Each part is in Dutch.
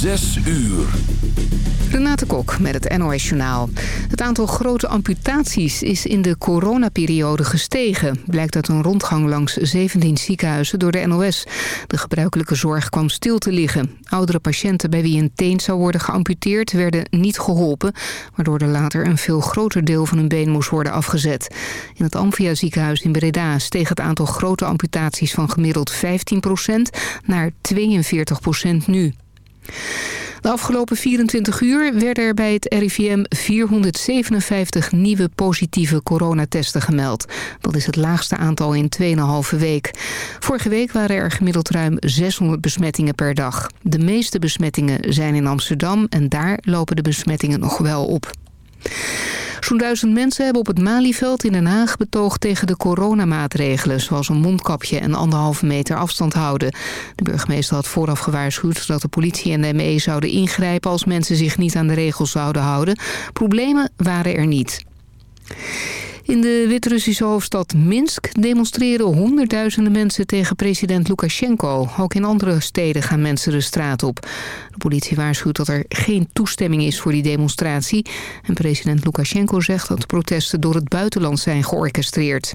Zes uur. Renate Kok met het NOS Journaal. Het aantal grote amputaties is in de coronaperiode gestegen. Blijkt uit een rondgang langs 17 ziekenhuizen door de NOS. De gebruikelijke zorg kwam stil te liggen. Oudere patiënten bij wie een teen zou worden geamputeerd... werden niet geholpen, waardoor er later een veel groter deel van hun been moest worden afgezet. In het Amphia ziekenhuis in Breda steeg het aantal grote amputaties... van gemiddeld 15% naar 42% nu. De afgelopen 24 uur werden er bij het RIVM 457 nieuwe positieve coronatesten gemeld. Dat is het laagste aantal in 2,5 week. Vorige week waren er gemiddeld ruim 600 besmettingen per dag. De meeste besmettingen zijn in Amsterdam en daar lopen de besmettingen nog wel op. Zo'n duizend mensen hebben op het Malieveld in Den Haag betoogd tegen de coronamaatregelen, zoals een mondkapje en anderhalve meter afstand houden. De burgemeester had vooraf gewaarschuwd dat de politie en de ME zouden ingrijpen als mensen zich niet aan de regels zouden houden. Problemen waren er niet. In de Wit-Russische hoofdstad Minsk demonstreren honderdduizenden mensen tegen president Lukashenko. Ook in andere steden gaan mensen de straat op. De politie waarschuwt dat er geen toestemming is voor die demonstratie. En president Lukashenko zegt dat de protesten door het buitenland zijn georchestreerd.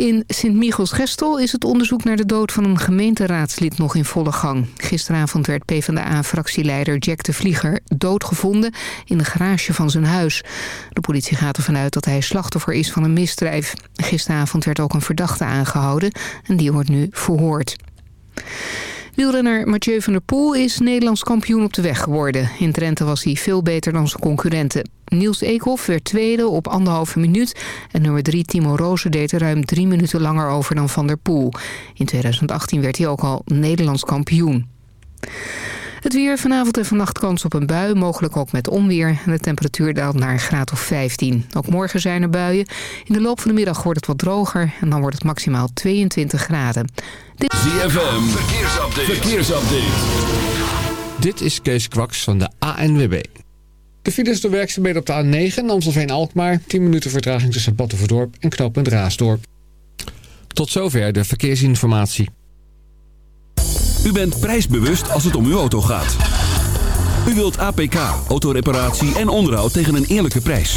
In Sint-Michels-Gestel is het onderzoek naar de dood van een gemeenteraadslid nog in volle gang. Gisteravond werd PvdA-fractieleider Jack de Vlieger doodgevonden in de garage van zijn huis. De politie gaat ervan uit dat hij slachtoffer is van een misdrijf. Gisteravond werd ook een verdachte aangehouden en die wordt nu verhoord. Wielrenner Mathieu van der Poel is Nederlands kampioen op de weg geworden. In Drenthe was hij veel beter dan zijn concurrenten. Niels Eekhoff werd tweede op anderhalve minuut. En nummer drie Timo Rozen deed er ruim drie minuten langer over dan Van der Poel. In 2018 werd hij ook al Nederlands kampioen. Het weer vanavond en vannacht kans op een bui, mogelijk ook met onweer. En de temperatuur daalt naar een graad of 15. Ook morgen zijn er buien. In de loop van de middag wordt het wat droger en dan wordt het maximaal 22 graden. Dit... ZFM, verkeersupdate. verkeersupdate. Dit is Kees Kwaks van de ANWB. De files door werkzaamheden op de A9 Amstelveen-Alkmaar. 10 minuten vertraging tussen Battenverdorp en knooppunt Raasdorp. Tot zover de verkeersinformatie. U bent prijsbewust als het om uw auto gaat. U wilt APK, autoreparatie en onderhoud tegen een eerlijke prijs.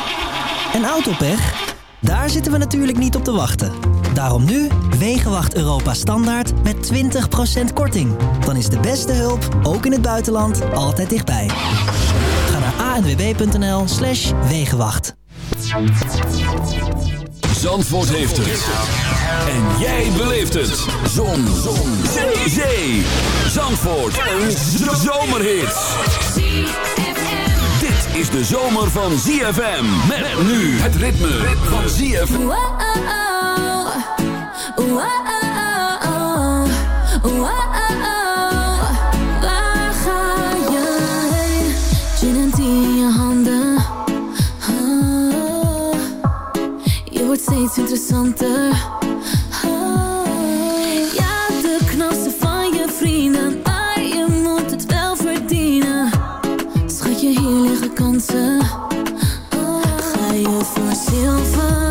En autopech? Daar zitten we natuurlijk niet op te wachten. Daarom nu Wegenwacht Europa Standaard met 20% korting. Dan is de beste hulp, ook in het buitenland, altijd dichtbij. Ga naar anwb.nl slash Wegenwacht. Zandvoort heeft het. En jij beleeft het. Zon. Zon. Zee. Zee. Zandvoort. Een zomerhit. Is de zomer van ZFM. Met nu het ritme van ZFM. Waar ga je heen? Gin in je handen. Je wordt steeds interessanter. Ah, Ga je voor zilver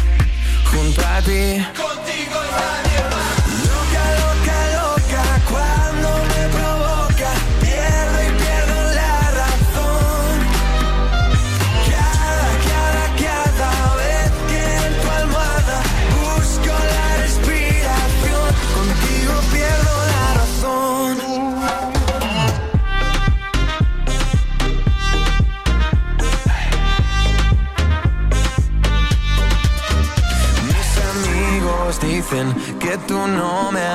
contati Contigo in radio.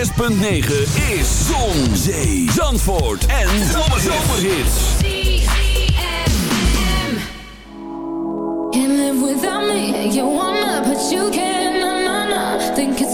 106.9 is Zon, Zee, Zandvoort en Zomerhits. Can live without me, you wanna, but you can na na na. Think it's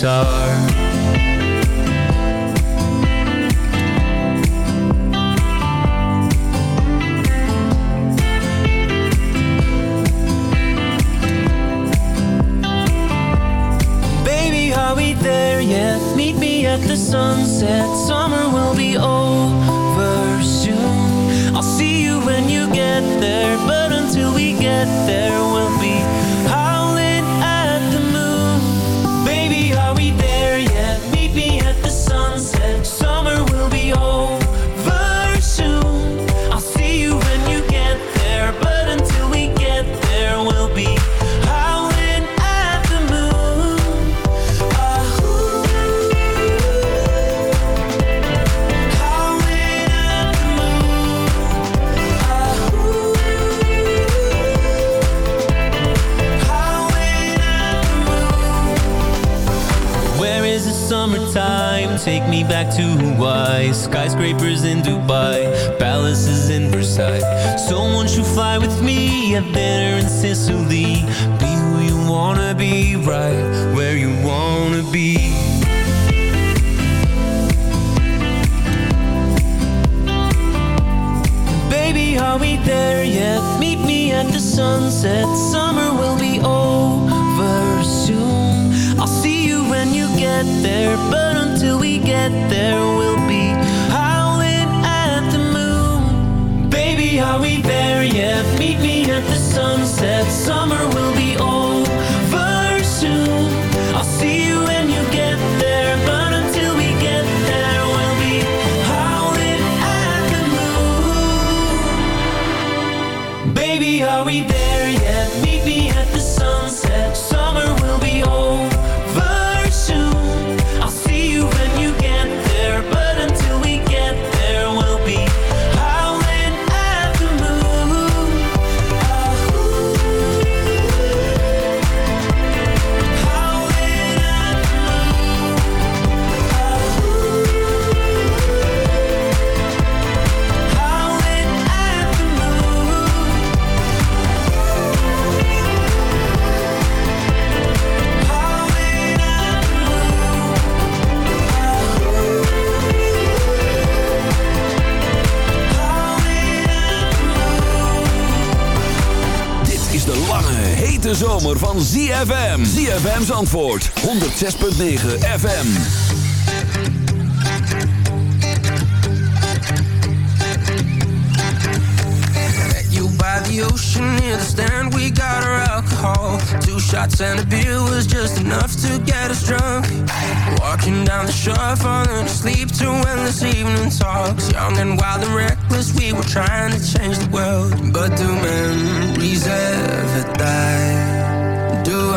guitar. Zomer van ZFM. ZFM's antwoord, 106.9 FM. You by the ocean near the stand, we got our alcohol. Two shots and a beer was just enough to get us drunk. Walking down the shore, falling asleep to endless evening talks. Young and wild and reckless, we were trying to change the world. But do memories ever die?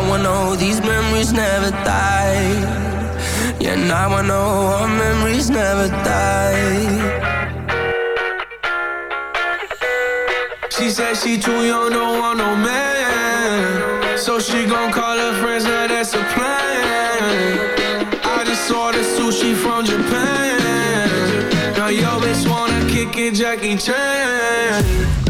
Now I know these memories never die. Yeah, now I know our memories never die. She said she too young, don't want no man. So she gon' call her friends, now that's a plan. I just ordered sushi from Japan. Now yo bitch wanna kick it, Jackie Chan.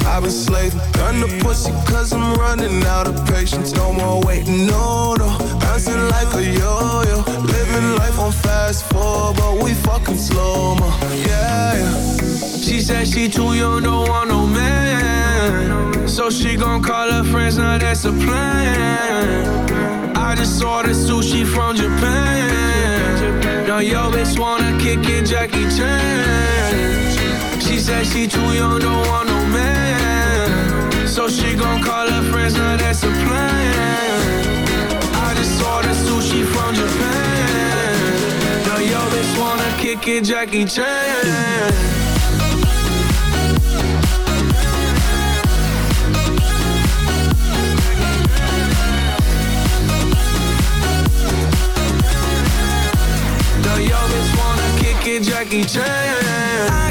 I've been slaving, done the pussy cause I'm running out of patience. No more waiting, no, no. Bouncing like a yo-yo. Living life on fast forward, but we fucking slow mo. Yeah, yeah. She said she too young, don't want no man. So she gon' call her friends, now that's a plan. I just ordered sushi from Japan. Now yo bitch wanna kick it, Jackie Chan. She said she too young, don't want no man. So she gon' call her friends, now that's a plan. I just ordered sushi from Japan. Now yo bitch wanna kick it, Jackie Chan. Now yo wanna kick it, Jackie Chan.